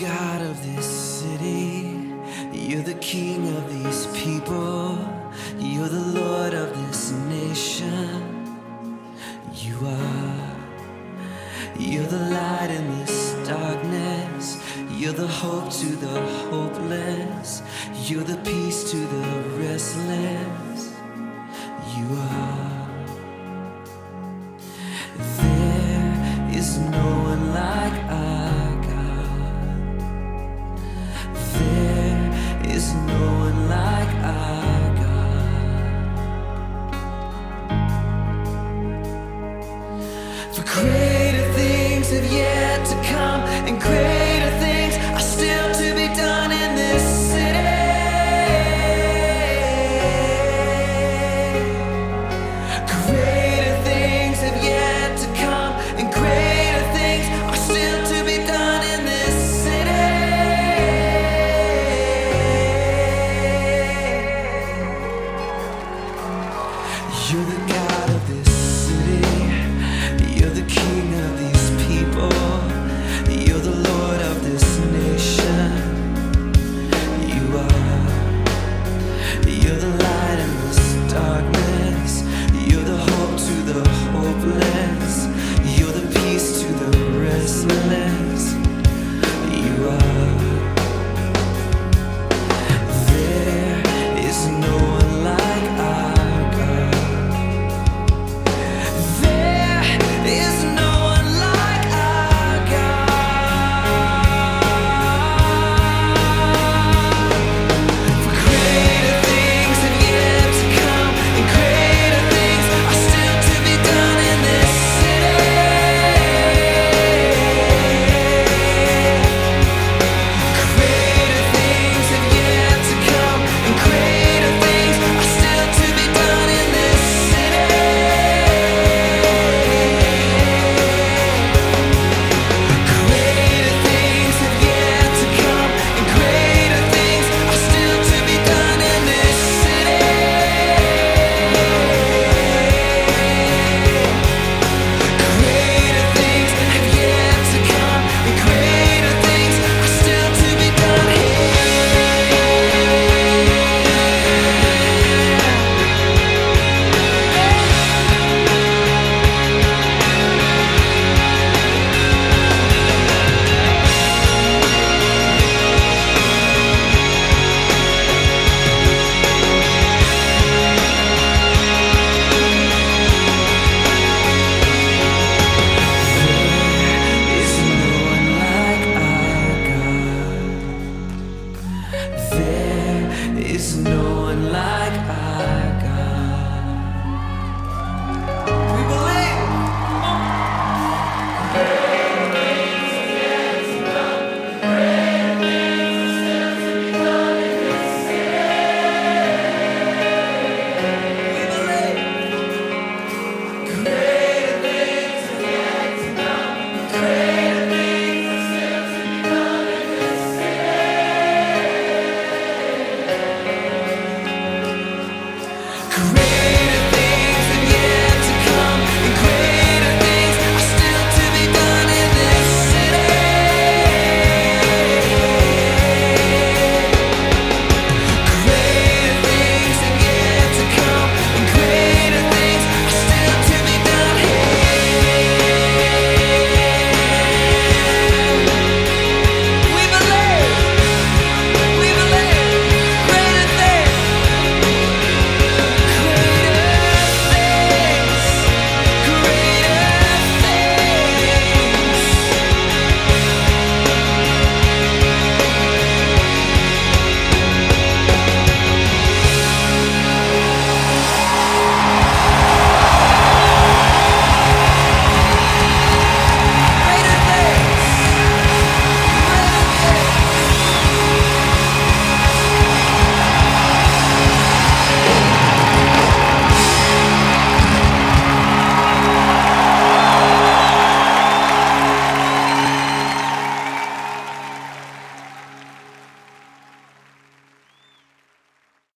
God of this city. You're the King of these people. You're the Lord of this nation. You are. You're the light in this darkness. You're the hope to the hopeless. You're the peace to the restless. You are. greater things have yet to come and greater like I